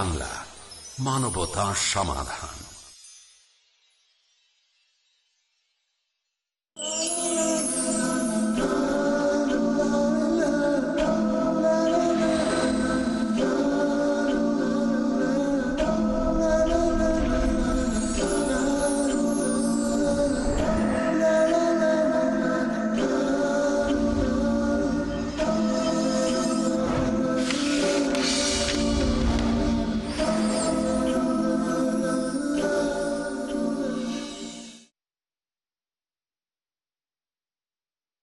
বাংলা মানবতা সমাধান।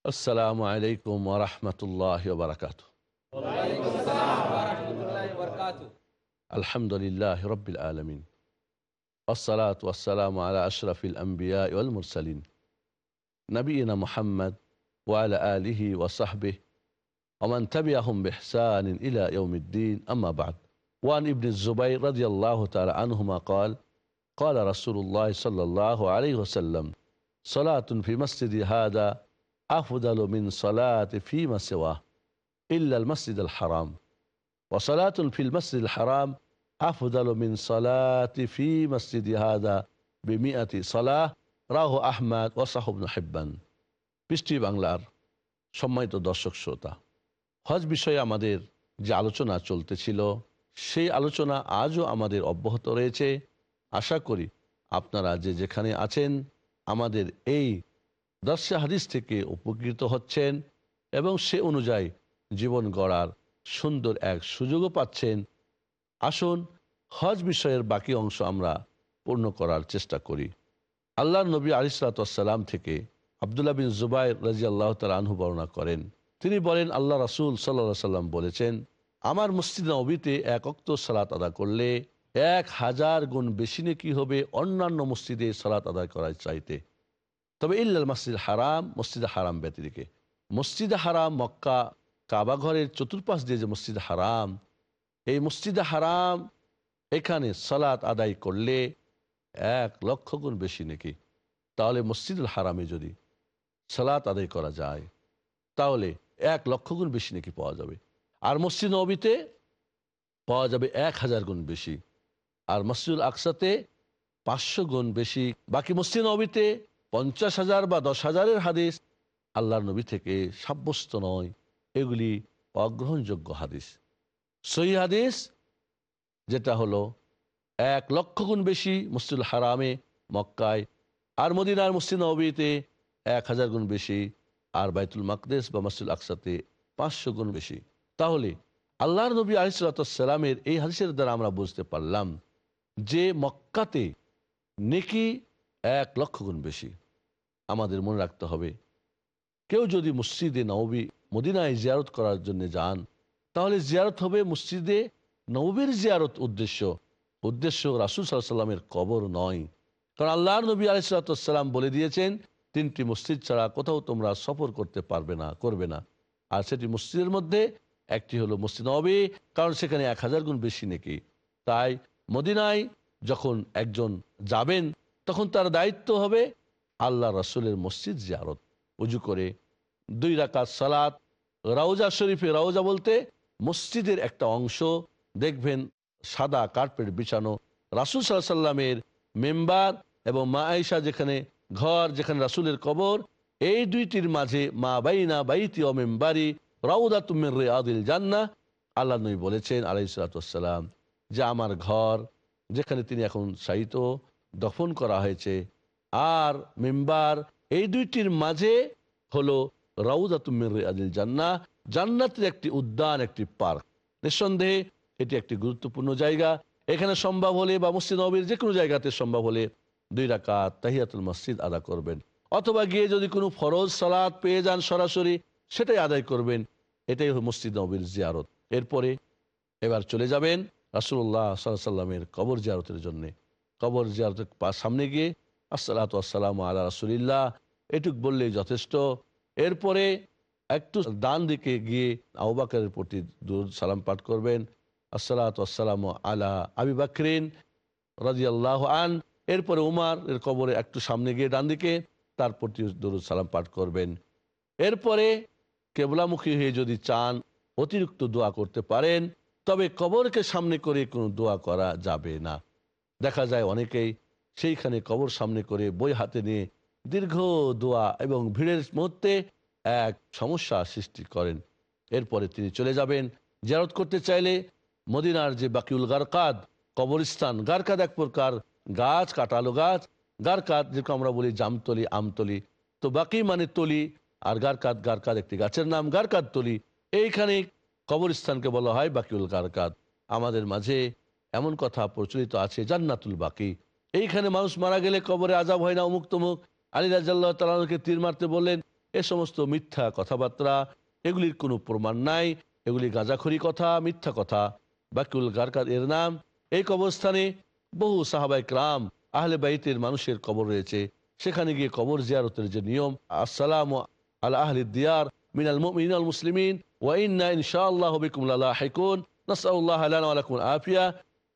السلام عليكم ورحمة الله وبركاته. وعليكم السلام ورحمة الله وبركاته الحمد لله رب العالمين. والصلاة والسلام على أشرف الأنبياء والمرسلين. نبينا محمد وعلى آله وصحبه ومن تبعهم بإحسان إلى يوم الدين أما بعد. وعن ابن الزبير رضي الله تعالى عنهما قال قال رسول الله صلى الله عليه وسلم صلاة في مسجد هذا আফদাল মিন সলাত ফি মাসেওয়া ইল্লাল মসজিদ আল হারাম ওসলাতুল ফিল মসজিদ হারাম আফদাল মিন সলাত ফি মসজিদ হাদা বিমিয়াতি সলাহ রাহ আহমদ ওসাহবন হেব্বান পৃষ্টি বাংলার সম্মানিত দর্শক শ্রোতা, হজ বিষয়ে আমাদের যে আলোচনা চলতেছিল, সেই আলোচনা আজও আমাদের অব্যাহত রয়েছে। আশা করি আপনারা যে যেখানে আছেন, আমাদের এই দর্শে হাদিস থেকে উপকৃত হচ্ছেন এবং সে অনুযায়ী জীবন গড়ার সুন্দর এক সুযোগও পাচ্ছেন। আসুন, হজ বিষয়ের বাকি অংশ আমরা পূর্ণ করার চেষ্টা করি। আল্লাহ নবী আলিসালাম থেকে আবদুল্লাহ বিন জুবাই রাজি আল্লাহ আনহু বর্ণনা করেন। তিনি বলেন, আল্লাহ রাসুল সাল্লা সাল্লাম বলেছেন, আমার মসজিদ নবীতে এক অক্ত সালাত আদা করলে এক হাজার গুণ বেশি নাকি হবে অন্যান্য মসজিদে সালাত আদায় করার চাইতে। তবে ইল্লাল মসজিদ হারাম মসজিদ হারাম ব্যতিরিকে মসজিদ হারাম মক্কা, কাবা ঘরের চতুর্পাশ দিয়ে যে মসজিদ হারাম, এই মসজিদ হারাম এখানে সালাত আদায় করলে এক লক্ষ গুণ বেশি নাকি। তাহলে মসজিদুল হারামে যদি সালাত আদায় করা যায়, তাহলে এক লক্ষ গুণ বেশি নাকি পাওয়া যাবে। আর মসজিদ নবীতে পাওয়া যাবে এক হাজার গুণ বেশি। আর মসজিদুল আকসাতে পাঁচশো গুণ বেশি। বাকি মসজিদ নবীতে পঞ্চাশ হাজার বা দশ হাজারের হাদিস আল্লাহর নবী থেকে সাব্যস্ত নয়। এগুলি অগ্রহণযোগ্য হাদিস। সহি হাদিস যেটা হলো এক লক্ষ গুণ বেশি মসজিদুল হারামে, মক্কায় আর মদিনার মসজিদ নবীতে এক হাজার গুণ বেশি আর বাইতুল মাকদেস বা মসজিদুল আকসাতে পাঁচশো গুণ বেশি। তাহলে আল্লাহর নবী আলিসাল্লামের এই হাদিসের দ্বারা আমরা বুঝতে পারলাম যে মক্কাতে নেকি এক লক্ষ গুণ বেশি আমাদের মনে রাখতে হবে। কেউ যদি মসজিদে নবী মদিনায় জিয়ারত করার জন্য যান, তাহলে জিয়ারত হবে মসজিদে নবীর জিয়ারত উদ্দেশ্য। উদ্দেশ্য রাসুল সাল্লামের কবর নয়। কারণ আল্লাহর নবী আলিসাল্লাম বলে দিয়েছেন, তিনটি মসজিদ ছাড়া কোথাও তোমরা সফর করতে পারবে না, করবে না। আর সেটি মসজিদের মধ্যে, একটি হলো মসজিদ নবী, কারণ সেখানে এক হাজার গুণ বেশি নাকি। তাই মদিনায় যখন একজন যাবেন তখন তার দায়িত্ব হবে আল্লাহ রসুলের মসজিদ জিয়ারত। উজু করে দুই রাকাত সালাত রাউজা শরীফে রাউজা বলতে মসজিদের একটা অংশ, দেখবেন সাদা কার্পেট বিছানো, রাসুল সাল্লাহ সাল্লামের মেম্বার এবং মা আইসা যেখানে ঘর, যেখানে রাসুলের কবর, এই দুইটির মাঝে মা বাইনা, বাইতি ও মেম্বারি রাউদা তুমের রে আদিল জান্না আল্লাহ নবী বলেছেন আলাইসালাম যে আমার ঘর, যেখানে তিনি এখন সাহিত্য দফন করা হয়েছে। আর মেম্বার এই দুইটির মাঝে হলো রাউদা তুমের রে আদিল জান্না জান্নাতের একটি উদ্যান, একটি পার্ক। নিঃসন্দেহে এটি একটি গুরুত্বপূর্ণ জায়গা। এখানে সম্ভব হলে বা মসজিদ নবীর যে কোনো জায়গাতে সম্ভব হলে দুই রাকাত তাহিয়াতুল মসজিদ আদা করবেন। অথবা গিয়ে যদি কোনো ফরজ সালাদ পেয়ে যান সরাসরি, সেটাই আদায় করবেন। এটাই হল মসজিদ নবীর জিয়ারত। এরপরে এবার চলে যাবেন রাসুল্লাহ সাল্লামের কবর জিয়ারতের জন্য। কবর জিয়ারতের সামনে গিয়ে আসসালাত আসসালাম আল্লাহ রাসুলিল্লাহ, এটুক বললেই যথেষ্ট। এরপরে একটু ডান দিকে গিয়ে আউবাকারের প্রতি দূর সালাম পাঠ করবেন। আসসালাত আসসালাম আলা আবি বাকরিন রাজি আল্লাহ আন। এরপরে উমার এর কবরে একটু সামনে গিয়ে ডান দিকে তার প্রতি দরুদ সালাম পাঠ করবেন। এরপরে কেবলামুখী হয়ে যদি চান, অতিরিক্ত দোয়া করতে পারেন, তবে কবরকে সামনে করে কোনো দোয়া করা যাবে না। দেখা যায় অনেকেই সেইখানে কবর সামনে করে বই হাতে নিয়ে দীর্ঘ দোয়া এবং ভিড়ের মধ্যে এক সমস্যা সৃষ্টি করেন। এরপরে তিনি চলে যাবেন জিয়ারত করতে চাইলে মদিনার যে বাকিউল গারকাদ, কবরস্থান গারকাদ এক প্রকার, গাছ কাটালো গাছ, গারকাদ যেরকম আমরা বলি জামতলি, আমতলি। তো বাকি মানে তলি, আর গারকাদ গারকাদ একটি গাছের নাম গারকাদ তলি। এইখানে কবরস্থানকে বলা হয় বাকিউল গারকাদ। আমাদের মাঝে এমন কথা প্রচলিত আছে জান্নাতুল বাকি। এইখানে মানুষ মারা গেলে কবরে আজাব হয় না অমুক তমুক। আলী রাজাল্লাহ তালাকে তীর মারতে বললেন, এ সমস্ত মিথ্যা কথাবার্তা, এগুলির কোনো প্রমাণ নাই, এগুলি গাঁজাখড়ি কথা, মিথ্যা কথা। বাকিউল গারকাদ এর নাম। এই কবরস্থানে বহু সাহাবাই ক্রাম, আহলে বাইতের মানুষের কবর রয়েছে। সেখানে গিয়ে কবর জিয়ারতের যে নিয়ম, আসসালাম আল আহলি দিয়ার, মিনাল মিনাল মুসলিমিন ওয়াইন্না ইনশাআল্লাহ বিকুম লাহিকুন নাসাউল্লাহ আলানা আফিয়া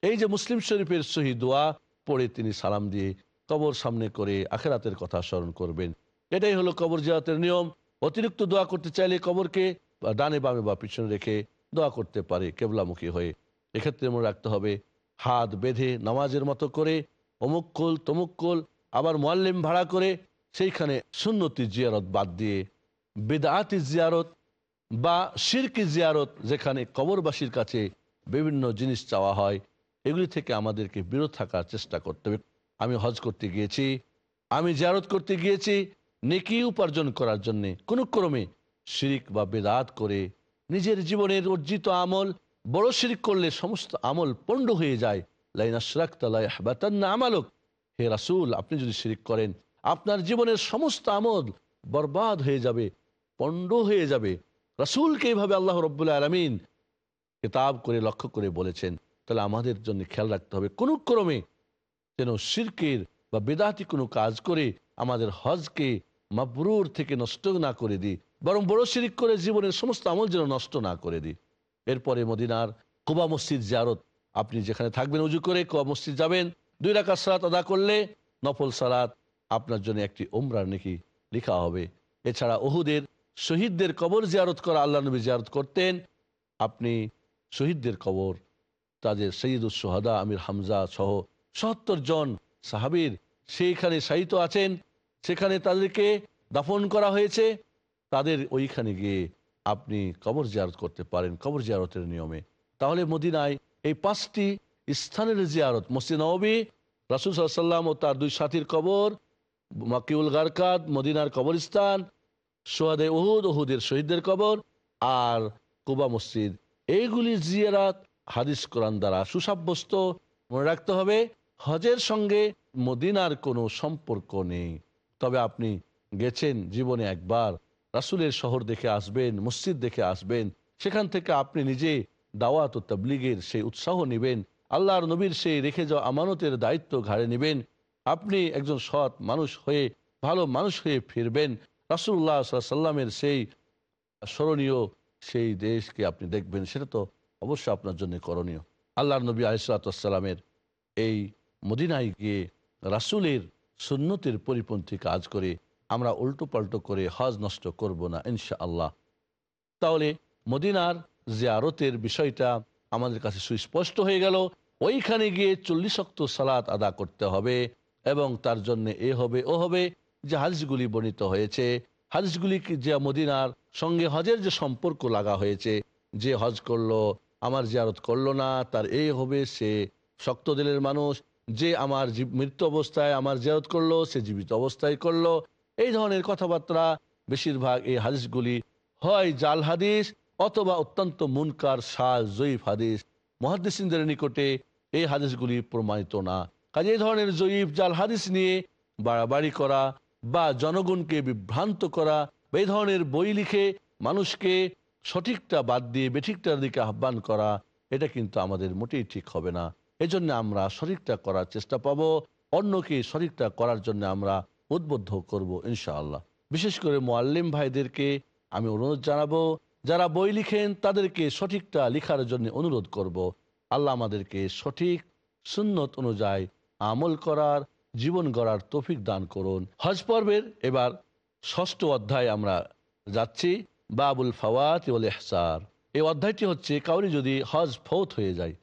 এই যে মুসলিম শরীফের সহি দোয়া পড়ে তিনি সালাম দিয়ে কবর সামনে করে আখেরাতের কথা স্মরণ করবেন। এটাই হলো কবর জিয়ারতের নিয়ম। অতিরিক্ত দোয়া করতে চাইলে কবরকে ডানে বামে বা পিছনে রেখে দোয়া করতে পারে কেবলামুখী হয়ে। এক্ষেত্রে মনে রাখতে হবে, হাত বেঁধে নামাজের মতো করে অমুক্কুল তমুক্কুল আবার মোয়াল্লিম ভাড়া করে সেইখানে সুন্নতি জিয়ারত বাদ দিয়ে বেদাতি জিয়ারত বা শিরকি জিয়ারত যেখানে কবরবাসীর কাছে বিভিন্ন জিনিস চাওয়া হয় এগুলি থেকে আমাদেরকে বিরত থাকার চেষ্টা করতে হবে। আমি হজ করতে গিয়েছি, আমি জিয়ারত করতে গিয়েছি, নেকি উপার্জন করার জন্যে। কোনো ক্রমে শিরিক বা বেদাত করে নিজের জীবনের অর্জিত আমল, বড় শিরিক করলে সমস্ত আমল পণ্ড হয়ে যায়। লাইন আশরাক তালাই হাবাতান্না আমালক। হে রাসুল, আপনি যদি শিরিক করেন, আপনার জীবনের সমস্ত আমল বরবাদ হয়ে যাবে, পণ্ড হয়ে যাবে। রাসুলকে এইভাবে আল্লাহ রব্বুল্লাহ আলমিন কিতাব করে, লক্ষ্য করে বলেছেন। তাহলে আমাদের জন্য খেয়াল রাখতে হবে। কোনো ক্রমে যেন শিরকের বা বেদাতি কোনো কাজ করে আমাদের হজকে মাবরুর থেকে নষ্ট না করে দিই, বরং বড় শিরিক করে জীবনের সমস্ত আমল যেন নষ্ট না করে দিই। এরপরে মদিনার কোবা মসজিদ জিয়ারত, আপনি যেখানে থাকবেন উজু করে কোবা মসজিদ যাবেন, দুই রাকাত সালাত আদা করলে নফল সালাত আপনার জন্য একটি ওমরার নাকি লেখা হবে। এছাড়া ওহুদের শহীদদের কবর জিয়ারত করা আল্লাহ নবী জিয়ারত করতেন, আপনি শহীদদের কবর তাদের সঈদুল সোহাদা, আমির হামজা সহ সত্তর জন সাহাবির সেইখানে শায়িত আছেন। সেখানে তাদেরকে দাফন করা হয়েছে। তাদের ওইখানে গিয়ে আপনি কবর জিয়ারত করতে পারেন, কবর জিয়ারতের নিয়মে। তাহলে মদিনায় এই পাঁচটি স্থানের জিয়ারত, মসজিদ নবী, রাসুল সাল্লাম ও তার দুই সাথীর কবর, মাকিউল গারকাত, মদিনার কবরস্থান সোহাদে ওহুদ ওহুদের শহীদদের কবর আর কুবা মসজিদ। এইগুলি জিয়ারাত হাদিস কোরআন দ্বারা সুসাব্যস্ত। মনে রাখতে হবে, হজের সঙ্গে মদিনার কোনো সম্পর্ক নেই। তবে আপনি গেছেন জীবনে একবার, রাসুলের শহর দেখে আসবেন, মসজিদ দেখে আসবেন, সেখান থেকে আপনি নিজে দাওয়াত ও তাবলিগের সেই উৎসাহ নেবেন, আল্লাহর নবীর সেই রেখে যাওয়া আমানতের দায়িত্ব ঘাড়ে নেবেন। আপনি একজন সৎ মানুষ হয়ে, ভালো মানুষ হয়ে ফিরবেন। রাসুল্লাহ সাল্লামের সেই স্মরণীয় সেই দেশকে আপনি দেখবেন, সেটা তো অবশ্যই আপনার জন্য করণীয়। আল্লাহ নবী আলিসাল্লামের এই মদিনায় গিয়ে রাসুলের সুন্নতির পরিপন্থী কাজ করে আমরা উল্টো পাল্টো করে হজ নষ্ট করব না ইনশা আল্লাহ তাহলে মদিনার জিয়ারতের বিষয়টা আমাদের কাছে সুস্পষ্ট হয়ে গেল। ওইখানে গিয়ে চল্লিশ অক্ত সালাত আদা করতে হবে এবং তার জন্য এ হবে, ও হবে যে হাদিসগুলি বর্ণিত হয়েছে। হাদিসগুলি যে মদিনার সঙ্গে হজের যে সম্পর্ক লাগা হয়েছে, যে হজ করল আমার জিয়ারত করল না, তার এই হবে, সে শক্ত দিলের মানুষ, যে আমার মৃত্যু অবস্থায় আমার জিয়ারত করল, সে জীবিত অবস্থায় করল। এই ধরনের কথাবার্তা বেশিরভাগ এই হাদিসগুলি হয় জাল হাদিস অথবা অত্যন্ত মুনকার সাজ জয়ীফ হাদিস। মহাদিসিনদের নিকটে এই হাদিসগুলি প্রমাণিত না। কাজে এই ধরনের জয়ীফ, জাল হাদিস নিয়ে বাড়াবাড়ি করা বা জনগণকে বিভ্রান্ত করা এই ধরনের বই লিখে মানুষকে সঠিকটা বাদ দিয়ে বেঠিকটার দিকে আহ্বান করা, এটা কিন্তু আমাদের মোটেই ঠিক হবে না। এজন্য আমরা সঠিকটা করার চেষ্টা পাবো, অন্যকে সঠিকটা করার জন্য আমরা উদ্বুদ্ধ করব, ইনশাআল্লাহ। বিশেষ করে মোয়াল্লিম ভাইদেরকে আমি অনুরোধ জানাব, যারা বই লিখেন তাদেরকে সঠিকটা লিখার জন্য অনুরোধ করব। আল্লাহ আমাদেরকে সঠিক সুন্নত অনুযায়ী আমল করার, জীবন গড়ার তফিক দান করুন। হজ পর্বের এবার ষষ্ঠ অধ্যায় আমরা যাচ্ছি। বাবুল ফাওয়াত ওল এহসার এই অধ্যায়টি হচ্ছে, কাউরি যদি হজ ফৌত হয়ে যায়,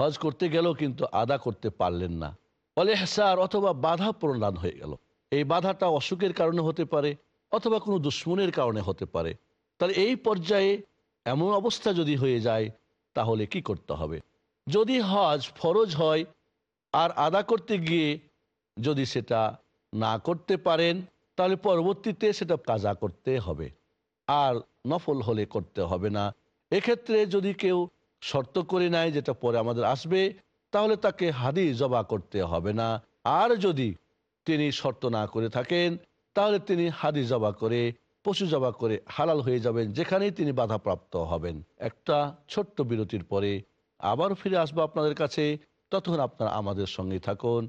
হজ করতে গেলেও কিন্তু আদা করতে পারলেন না। ফলে হেসার অথবা বাধা প্রদান হয়ে গেল। এই বাধাটা অসুখের কারণে হতে পারে, অথবা কোনো দুশ্মনের কারণে হতে পারে। তাহলে এই পর্যায়ে এমন অবস্থা যদি হয়ে যায়, তাহলে কি করতে হবে? যদি হজ ফরজ হয়, আর আদা করতে গিয়ে যদি সেটা না করতে পারেন, তাহলে পরবর্তীতে সেটা কাজা করতে হবে। আর নফল হলে করতে হবে না। এক্ষেত্রে যদি কেউ শর্ত করে নেয় যেটা পরে আমাদের আসবে, তাহলে তাকে হাদি জবা করতে হবে না। আর যদি তিনি শর্ত না করে থাকেন, তাহলে তিনি হাদি জবা করে, পশু জবা করে হালাল হয়ে যাবেন, যেখানেই তিনি বাধাপ্রাপ্ত হবেন। একটা ছোট্ট বিরতির পরে আবার ফিরে আসব আপনাদের কাছে। ততক্ষণ আপনারা আমাদের সঙ্গে থাকুন।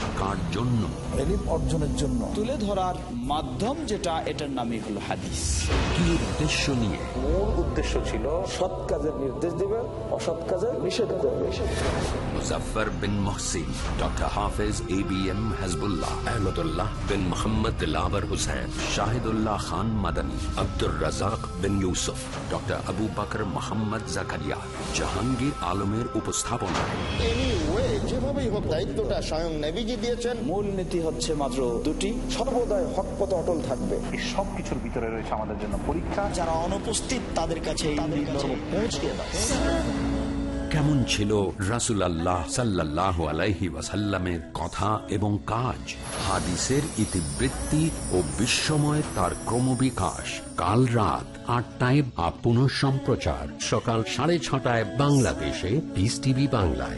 কার জন্য। এলিম অর্জনের জন্য। তুলে ধরার মাধ্যম যেটা এটার নামই হলো হাদিস। কি উদ্দেশ্য নিয়ে? মূল উদ্দেশ্য ছিল সৎ কাজের নির্দেশ দিবে অসৎ কাজের নিষেধ করবে। Muzaffar bin Mohsin doctor Hafez A B M Hizbullah Ahmadullah bin Mohammad Dilawar Hussain Shahidullah Khan Madani Abdur Razzak bin Yusuf doctor Abu Bakar Mohammad Zakaria Jahangir আলমের উপস্থাপনায় anyway, যেভাবেই হোক দায়িত্বটা স্বয়ং নেভিজি দিয়েছেন। মূল নীতি হচ্ছে মাত্র দুটি সর্বদাই হক পথে অটল থাকবে। এই সব কিছুর ভিতরে রয়েছে আমাদের জন্য পরীক্ষা। যারা অনুপস্থিত তাদের কাছে এই দাও। কেমন ছিল রাসুলাল্লাহ সাল্লাহ আলাইহি ওয়াসাল্লামের কথা এবং কাজ? হাদিসের ইতিবৃত্তি ও বিস্ময় তার ক্রমবিকাশ। কাল রাত আটটায় বা পুনঃ সম্প্রচার সকাল সাড়ে ছটায় বাংলাদেশে পিস টিভি বাংলায়।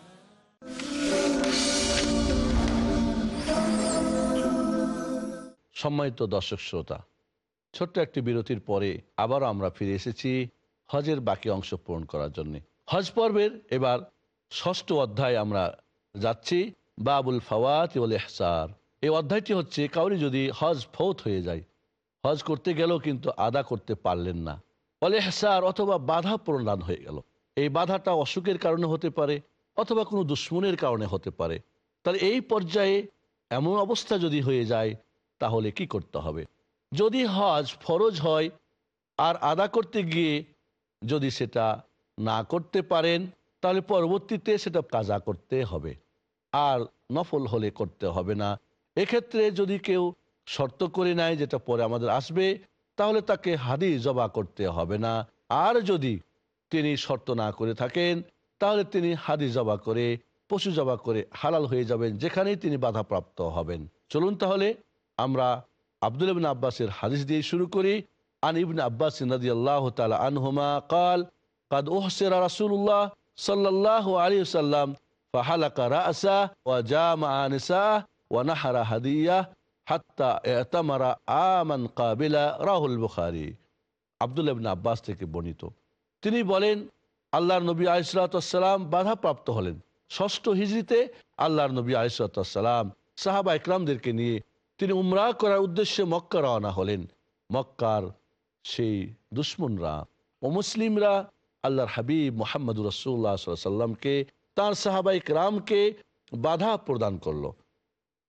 সম্মানিত দর্শক শ্রোতা, ছোট্ট একটি বিরতির পরে আবারও আমরা ফিরে এসেছি হজের বাকি অংশ পূরণ করার জন্য। হজ পর্বের এবার ষষ্ঠ অধ্যায় আমরা যাচ্ছি, বাবুল ফাওয়াত ইউল এহসার এই অধ্যায়টি হচ্ছে, কাউরি যদি হজ ফৌত হয়ে যায়, হজ করতে গেলেও কিন্তু আদা করতে পারলেন না। ফলে এহসার অথবা বাধা প্রণান হয়ে গেল। এই বাধাটা অসুখের কারণে হতে পারে অথবা কোনো দুশ্মনের কারণে হতে পারে। তাহলে এই পর্যায়ে এমন অবস্থা যদি হয়ে যায় তাহলে কি করতে হবে? যদি হজ ফরজ হয়, আর আদা করতে গিয়ে যদি সেটা না করতে পারেন, তাহলে পরবর্তীতে সেটা কাজা করতে হবে। আর নফল হলে করতে হবে না। এক্ষেত্রে যদি কেউ শর্ত করে নেয় যেটা পরে আমাদের আসবে, তাহলে তাকে হাদি জবা করতে হবে না। আর যদি তিনি শর্ত না করে থাকেন, তাহলে তিনি হাদি জবা করে, পশু জবা করে হালাল হয়ে যাবেন, যেখানেই তিনি বাধাপ্রাপ্ত হবেন। চলুন তাহলে আমরা আব্দুল ইবিন আব্বাসের হাদিস দিয়ে শুরু করি, আন ইবিন আব্বাস নদী আল্লাহ তালা আনহুমা কাল, কাদ ওহসেরা রাসুল্লাহ সাল্লাহ আলী সাল্লাম ফাহালাকা রাসা ওয়া জামা আনিসা ওয়া নাহারা হাদিয়া হাত্তা এতামারা আমান কাবিলা রাহুল বুখারি আবদুল ইবিন আব্বাস থেকে বর্ণিত। তিনি বলেন, আল্লাহর নবী আলিসালাম বাধাপ্রাপ্ত হলেন। ষষ্ঠ হিজড়িতে আল্লাহর নবী আলিসালাম সাহাবা ইকরামদেরকে নিয়ে তিনি উমরা করার উদ্দেশ্যে মক্কা রওনা হলেন। মক্কার সেই দুশ্মনরা মুসলিমরা আল্লাহর হাবিব মোহাম্মদ রসুল্লাহ সাল্লামকে তাঁর সাহাবাই রামকে বাধা প্রদান করল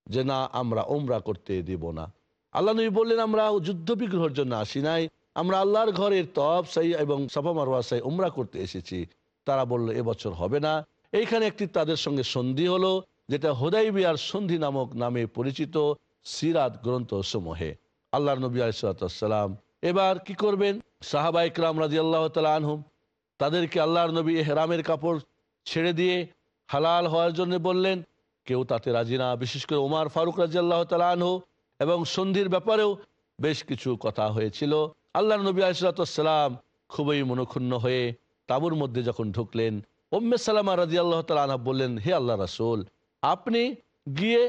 যে, না, আমরা ওমরা করতে দিব না। আল্লাহ নবী বললেন, আমরা যুদ্ধ বিগ্রহের জন্য আসি নাই। আমরা আল্লাহর ঘরের তপ সাই এবং সাফা মারওয়া সাই উমরা করতে এসেছি। তারা বলল এবছর হবে না। এইখানে একটি তাদের সঙ্গে সন্ধি হলো, যেটা হোদাই বিয়ার সন্ধি নামক নামে পরিচিত। সিরাত গ্রন্থ সমূহে আল্লাহ নবী আলিসাল্লাম এবার কি করবেন? সাহাবা ইকরাম রাজি আল্লাহ তালা আনহুম তাদেরকে আল্লাহর নবী হেরামের কাপড় ছেড়ে দিয়ে হালাল হওয়ার জন্য বললেন, কেউ তাতে রাজি না। বিশেষ করে ওমার ফারুক রাজি আল্লাহ তালাহ এবং সন্ধির ব্যাপারেও বেশ কিছু কথা হয়েছিল। আল্লাহ নবী আলিসাল্লাম খুবই মনক্ষুণ্ণ হয়ে তাবুর মধ্যে যখন ঢুকলেন ওম্মে সালামা রাজি আল্লাহ তালা বললেন, হে আল্লাহ রাসুল, আপনি গিয়ে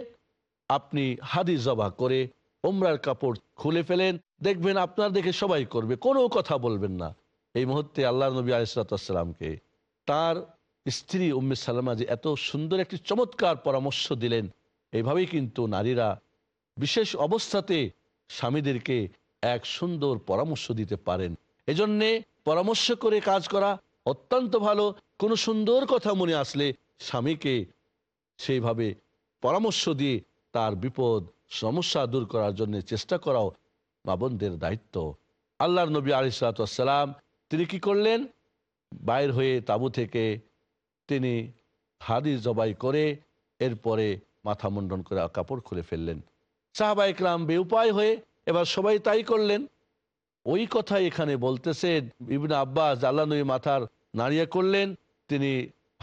আপনি হাদি জবা করে ওমরার কাপড় খুলে ফেলেন, দেখবেন আপনার দেখে সবাই করবে, কোনো কথা বলবেন না। এই মুহূর্তে আল্লাহ নবী আলিসাল্লামকে তার স্ত্রী উম্মে সালামা যে এত সুন্দর একটি চমৎকার পরামর্শ দিলেন এইভাবেই কিন্তু নারীরা বিশেষ অবস্থাতে স্বামীদেরকে এক সুন্দর পরামর্শ দিতে পারেন। এজন্যে পরামর্শ করে কাজ করা অত্যন্ত ভালো। কোনো সুন্দর কথা মনে আসলে স্বামীকে সেইভাবে পরামর্শ দিয়ে তার বিপদ, সমস্যা দূর করার জন্য চেষ্টা করাও বাবনদের দায়িত্ব। আল্লাহর নবী আলিসালাম তিনি কি করলেন? বাইর হয়ে তাবু থেকে তিনি হাদি জবাই করে এরপরে মাথা মুন্ডন করে কাপড় খুলে ফেললেন। সাহাবা ইকরাম বেউপায় হয়ে এবার সবাই তাই করলেন। ওই কথা এখানে বলতেছে, ইবনে আব্বাস আল্লাহ নবী মাথার নাড়িয়ে করলেন, তিনি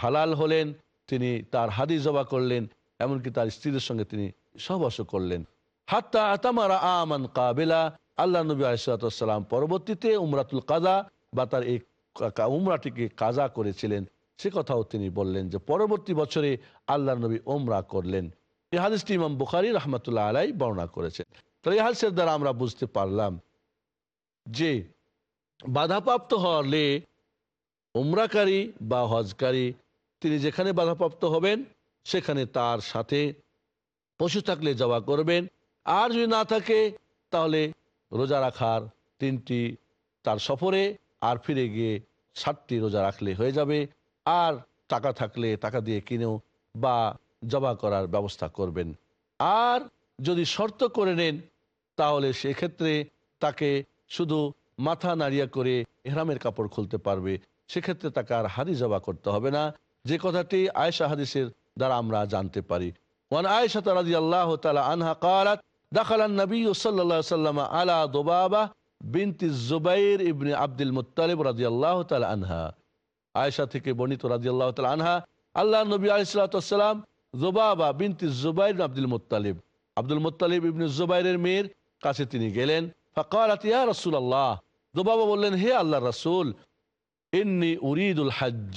হালাল হলেন, তিনি তার হাদি জবা করলেন, এমনকি তার স্ত্রীর সঙ্গে তিনি সহবাস করলেন। হাত্তা আতামারা আমান কাবেলা, আল্লাহ নবী আলিসাল্লাম পরবর্তীতে উমরাতুল কাজা বা তার এই উমরাটিকে কাজা করেছিলেন। সে কথাও তিনি বললেন যে, পরবর্তী বছরে আল্লাহ নবী ওমরা করলেন। এই হাদিসটি ইমাম বুখারি রহমতুল্লাহ আলাই বর্ণনা করেছেন। তাহলে এই হাদিসের দ্বারা আমরা বুঝতে পারলাম যে, বাধাপ্রাপ্ত হলে উমরাকারী বা হজকারী তিনি যেখানে বাধাপ্রাপ্ত হবেন, সেখানে তার সাথে পশু থাকলে জবা করবেন। আর যদি না থাকে, তাহলে রোজা রাখার তিনটি তার সফরে আর ফিরে গিয়ে সাতটি রোজা রাখলে হয়ে যাবে। আর টাকা থাকলে টাকা দিয়ে কিনেও বা জবা করার ব্যবস্থা করবেন। আর যদি শর্ত করে নেন, তাহলে সেক্ষেত্রে তাকে শুধু মাথা নাড়িয়া করে এহরামের কাপড় খুলতে পারবে। সেক্ষেত্রে তাকে আর হাদি জবা করতে হবে না। যে কথাটি আয়সা হাদিসের দ্বারা আমরা জানতে পারি ওয়ান আয়সা রাজি আল্লাহ তালা আনহা কালাত دخل النبي صلى الله عليه وسلم على ضبابة بنت الزبير ابن عبد المطلب رضي الله تعالى عنها আয়সা থেকে বর্ণিত রাজি আল্লাহ তালা আনহা আল্লাহ নবী আলিসাল্লাম জোবাবা বিনতি জুবাইর আব্দুল মুতালিব আব্দুল মুতালিব ইবনে জুবাইরের মেয়ের কাছে তিনি গেলেন ফকালাত ইয়া রসুল আল্লাহ জোবাবা বললেন হে আল্লাহ রসুল ইন্নি উরিদুল হজ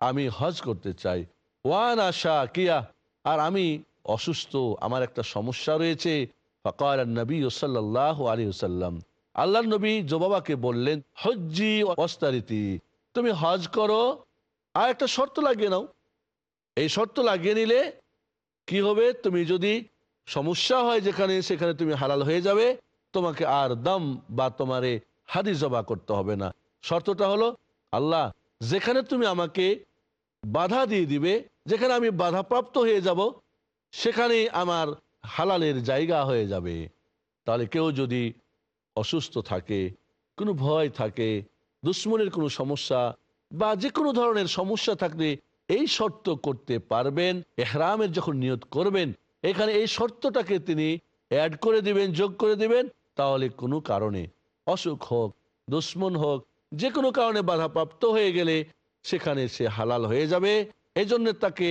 আমি হজ করতে চাই ওয়ান আশা কিয়া আর আমি অসুস্থ, আমার একটা সমস্যা রয়েছে। ফকার নবী সাল্লাহ আলী সাল্লাম আল্লাহ নবী জোবাবাকে বললেন, হজ্জি অস্তারিতি তুমি হজ করো। আর একটা শর্ত লাগিয়ে নাও। এই শর্ত লাগিয়ে নিলে কি হবে? তুমি যদি সমস্যা হয় যেখানে, সেখানে তুমি হালাল হয়ে যাবে। তোমাকে আর দম বা তোমারে হাদি জবা করতে হবে না। শর্তটা হলো, আল্লাহ যেখানে তুমি আমাকে বাধা দিয়ে দিবে, যেখানে আমি বাধাপ্রাপ্ত হয়ে যাব সেখানে আমার হালালের জায়গা হয়ে যাবে। তাহলে কেউ যদি অসুস্থ থাকে, কোনো ভয় থাকে, দুশ্মনের কোনো সমস্যা বা যে কোনো ধরনের সমস্যা থাকলে এই শর্ত করতে পারবেন, এহরামের যখন নিয়ত করবেন, এখানে এই শর্তটাকে তিনি অ্যাড করে দিবেন, যোগ করে দিবেন, তাহলে কোনো কারণে অসুখ হোক, দুশ্মন হোক যে কোনো কারণে বাধাপ্রাপ্ত হয়ে গেলে সেখানে সে হালাল হয়ে যাবে। এই জন্য তাকে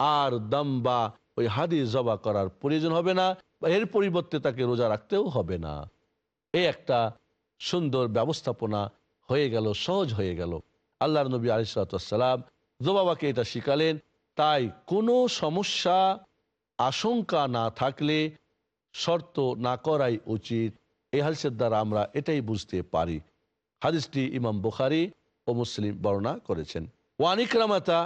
আর দাম বা ওই হাদিস জবা করার প্রয়োজন হবে না, বা এর পরিবর্তে তাকে রোজা রাখতেও হবে না। এই একটা সুন্দর ব্যবস্থাপনা হয়ে গেল, সহজ হয়ে গেল। আল্লাহর নবী আলিসাল্লাম জোবাবাকে এটা শিখালেন, তাই কোনো সমস্যা, আশঙ্কা না থাকলে শর্ত না করাই উচিত। এই হাদিসের দ্বারা আমরা এটাই বুঝতে পারি। হাদিসটি ইমাম বুখারি ও মুসলিম বর্ণনা করেছেন। ওয়ানিক রামাতা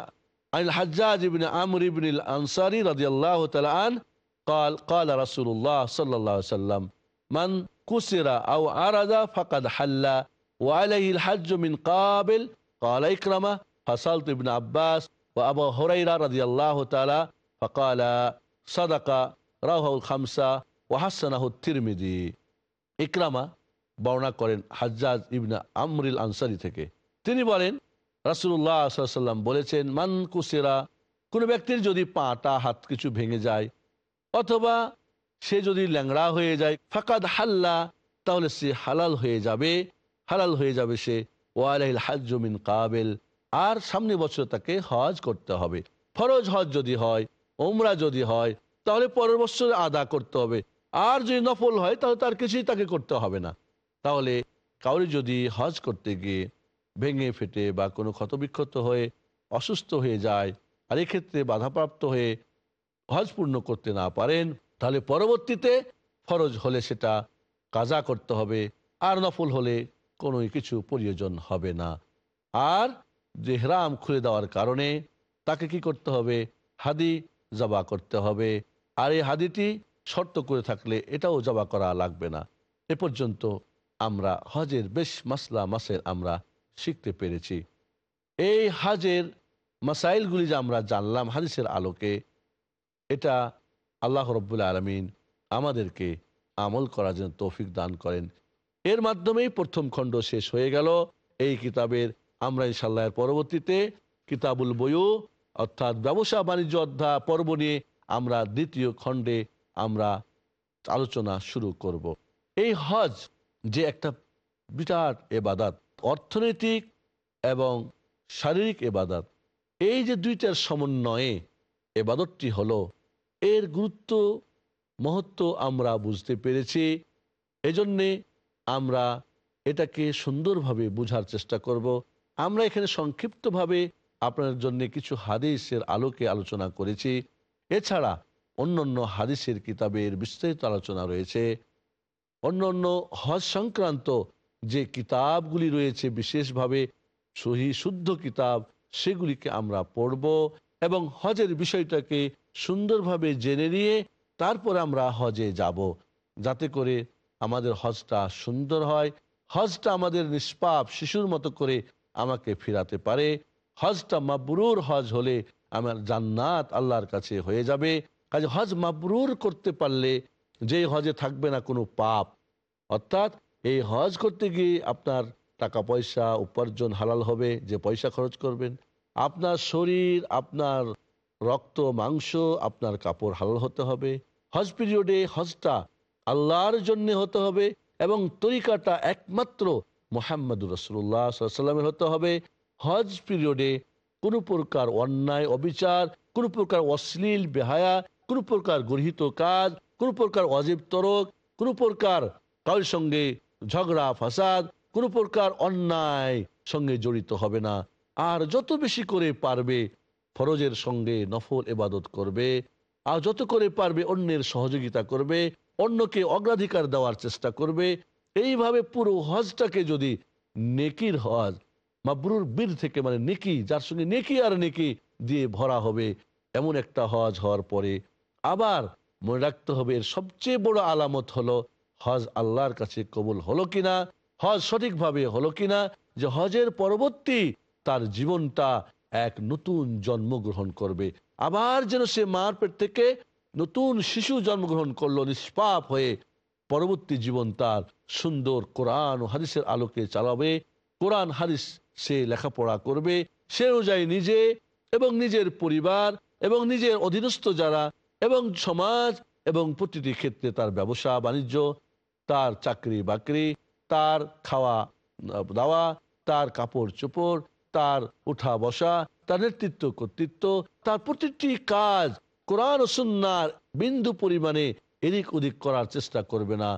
عن الحجاج بن عمرو بن الأنصاري رضي الله تعالى عنه قال قال رسول الله صلى الله عليه وسلم من كسر أو عرض فقد حل وعليه الحج من قابل قال إكرمة فصلت ابن عباس وأبو هريرة رضي الله تعالى فقال صدق رواه الخمسة وحسنه الترمذي ইকরামা বর্ণনা করেন হাজ্জাজ ইবনা আমরিল আনসারি থেকে তিনি বলেন রাসুল্লাহ সাল্লাম বলেছেন, মান কুসেরা, কোনো ব্যক্তির যদি পাটা, হাত কিছু ভেঙে যায় অথবা সে যদি ল্যাংড়া হয়ে যায়, ফাকাদ হাল্লা, তাহলে সে হালাল হয়ে যাবে, হালাল হয়ে যাবে সে। ওয়ালাইল হাজ্জমিন কাবেল, আর সামনে বছর তাকে হজ করতে হবে। ফরজ হজ যদি হয় ওমরা যদি হয়, তাহলে পরের বছর আদা করতে হবে। আর যদি নফল হয়, তাহলে তার কিছুই তাকে করতে হবে না। তাহলে কাউরি যদি হজ করতে গিয়ে ভেঙে ফেটে বা কোনো ক্ষতবিক্ষত হয়ে অসুস্থ হয়ে যায় আর এক্ষেত্রে বাধাপ্রাপ্ত হয়ে হজ পূর্ণ করতে না পারেন, তাহলে পরবর্তীতে ফরজ হলে সেটা কাজা করতে হবে। আর নফল হলে কোনো কিছু প্রয়োজন হবে না। আর যে হ্রাম খুলে দেওয়ার কারণে তাকে কি করতে হবে? হাদি জবা করতে হবে। আর এই হাদিটি শর্ত করে থাকলে এটাও জবা করা লাগবে না। এ পর্যন্ত আমরা হজের বেশ মাসলা মাসের আমরা শিখতে পেরেছি। এই হাজের মাসাইলগুলি যে আমরা জানলাম, হাদিসের আলোকে, এটা আল্লাহ রব্বুল আলমিন আমাদেরকে আমল করার জন্য তৌফিক দান করেন। এর মাধ্যমেই প্রথম খণ্ড শেষ হয়ে গেল। এই কিতাবের আমরা ইনশাল্লাহের পরবর্তীতে কিতাবুল বইও অর্থাৎ ব্যবসা বাণিজ্য অধ্যায়, পর্ব নিয়ে আমরা দ্বিতীয় খণ্ডে আমরা আলোচনা শুরু করব। এই হজ যে একটা বিরাট এবাদাত অর্থনৈতিক এবং শারীরিক এবাদত। এই যে দুইটার সমন্বয়ে এবাদতটি হলো, এর গুরুত্ব, মহত্ব আমরা বুঝতে পেরেছি। এজন্যে আমরা এটাকে সুন্দরভাবে বুঝার চেষ্টা করব। আমরা এখানে সংক্ষিপ্তভাবে আপনার জন্য কিছু হাদিসের আলোকে আলোচনা করেছি। এছাড়া অন্য অন্য হাদিসের কিতাবের বিস্তারিত আলোচনা রয়েছে। অন্য অন্য হজ সংক্রান্ত যে কিতাবগুলি রয়েছে, বিশেষভাবে সহি শুদ্ধ কিতাব, সেগুলিকে আমরা পড়ব এবং হজের বিষয়টাকে সুন্দরভাবে জেনে নিয়ে তারপর আমরা হজে যাব। যাতে করে আমাদের হজটা সুন্দর হয়। হজটা আমাদের নিষ্পাপ শিশুর মতো করে আমাকে ফিরাতে পারে। হজটা মাবরুর হজ হলে আমার জান্নাত আল্লাহর কাছে হয়ে যাবে। কাজে হজ মাবরুর করতে পারলে যে হজে থাকবে না কোনো পাপ। অর্থাৎ এই হজ করতে গিয়ে আপনার টাকা পয়সা উপার্জন হালাল হবে, যে পয়সা খরচ করবেন। আপনার শরীর, আপনার রক্ত, মাংস, আপনার কাপড় হালাল হতে হবে। হজ পিরিয়ডে হজটা আল্লাহর জন্য হতে হবে এবং তরিকাটা একমাত্র মোহাম্মদুর রসুল্লাহ সাল্লামের হতে হবে। হজ পিরিয়ডে কোনো প্রকার অন্যায়, অবিচার, কোনো প্রকার অশ্লীল বেহায়া, কোনো প্রকার গৃহীত কাজ, কোনো প্রকার অজীব তরক, কোনো প্রকার কারোর সঙ্গে ঝগড়া, ফাসাদ কোনো প্রকার অন্যায় সঙ্গে জড়িত হবে না। আর যত বেশি করে পারবে ফরজের সঙ্গে নফল এবাদত করবে, আর যত করে পারবে অন্যের সহযোগিতা করবে, অন্যকে অগ্রাধিকার দেওয়ার চেষ্টা করবে, এইভাবে পুরো হজটাকে যদি নেকির হজ, মাবরুর বীর থেকে মানে নেকি, যার সঙ্গে নেকি আর নেকি দিয়ে ভরা হবে, এমন একটা হজ হওয়ার পরে আবার মনে রাখতে হবে এর সবচেয়ে বড় আলামত হলো হজ আল্লাহর কাছে কবুল হলো কিনা, হজ সঠিকভাবে হলো কিনা, যে হজের পরবর্তী তার জীবনটা এক নতুন জন্মগ্রহণ করবে। আবার যেন সে মার পেট থেকে নতুন শিশু জন্মগ্রহণ করল, নিষ্পাপ হয়ে পরবর্তী জীবন তার সুন্দর কোরআন ও হাদিসের আলোকে চালাবে। কোরআন, হাদিস সে লেখাপড়া করবে, সে অনুযায়ী নিজে এবং নিজের পরিবার এবং নিজের অধীনস্থ যারা এবং সমাজ এবং প্রতিটি ক্ষেত্রে তার ব্যবসা, বাণিজ্য তার চাকরি বাকরি, তার খাওয়া, দাওয়া, তার কাপড় চোপড়, তার উঠা বসা, তার নেতৃত্ব, কর্তৃত্ব, তার প্রতিটি কাজ কোরআন সুন্নার বিন্দু পরিমাণে এদিক ওদিক করার চেষ্টা করবে না।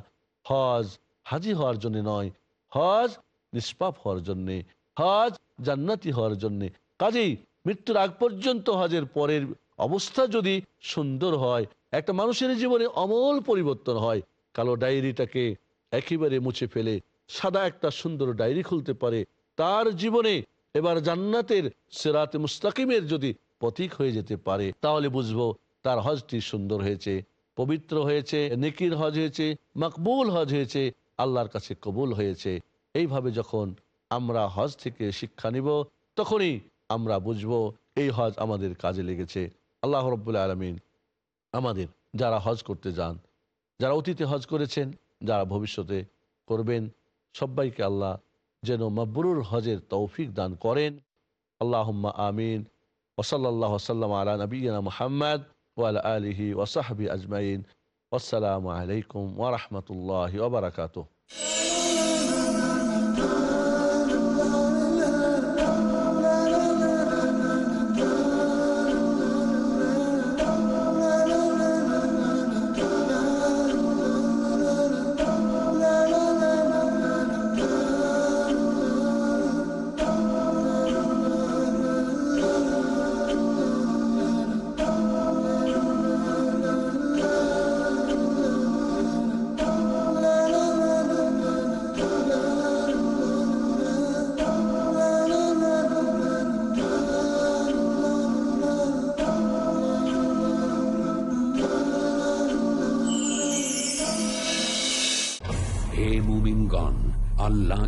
হজ হাজি হওয়ার জন্য নয়, হজ নিষ্পাপ হওয়ার জন্যে, হজ জান্নাতি হওয়ার জন্যে। কাজেই মৃত্যুর আগ পর্যন্ত হজের পরের অবস্থা যদি সুন্দর হয়, একটা মানুষের জীবনে অমল পরিবর্তন হয় কালো ডায়েরিটাকে একেবারে মুছে ফেলে, সাদা একটা সুন্দর ডায়েরি খুলতে পারে, তার জীবনে এবার জান্নাতের সেরাতে মুস্তাকিমের যদি প্রতীক হয়ে যেতে পারে, তাহলে বুঝব তার হজটি সুন্দর হয়েছে, পবিত্র হয়েছে, নেকির হজ হয়েছে, মকবুল হজ হয়েছে, আল্লাহর কাছে কবুল হয়েছে। এইভাবে যখন আমরা হজ থেকে শিক্ষা নিব, তখনই আমরা বুঝব এই হজ আমাদের কাজে লেগেছে। আল্লাহ রব্বুল আলমিন আমাদের যারা হজ করতে যান যারা অতীতে হজ করেছেন, যারা ভবিষ্যতে করবেন, সবাইকে আল্লাহ যেন মবরুর হজের তৌফিক দান করেন। আল্লাহ আমিন। ওসল্লাহ সাল্লাম আলা নবীনা মোহাম্মদ ওয়াল আলহি ওসাহাবি আজমাইন। আসসালামু আলাইকুম ওরহমতুল্লাহ ওবরাকাত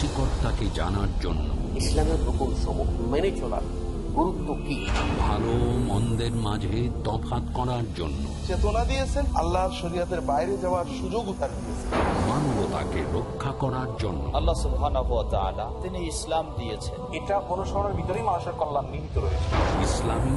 সৃষ্টিকর্তাকে জানার জন্য। ইসলামের রকম সমূহ মেনে চলার গুরুত্ব কি? ভালো মন্দের মাঝে তফাত করার জন্য। চেতনা দিয়েছেন আল্লাহর শরীয়তের বাইরে যাওয়ার সুযোগ তার দিয়েছেন। মানবতাকে রক্ষা করার জন্য। আল্লাহ সুবহানাহু ওয়া তাআলা তিনি ইসলাম দিয়েছেন। এটা অনুসরণের ভিতরেই মানুষের কল্যাণ নিহিত রয়েছে। ইসলামী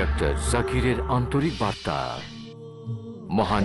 ডক্টর জাকিরের আন্তরিক বার্তা মহান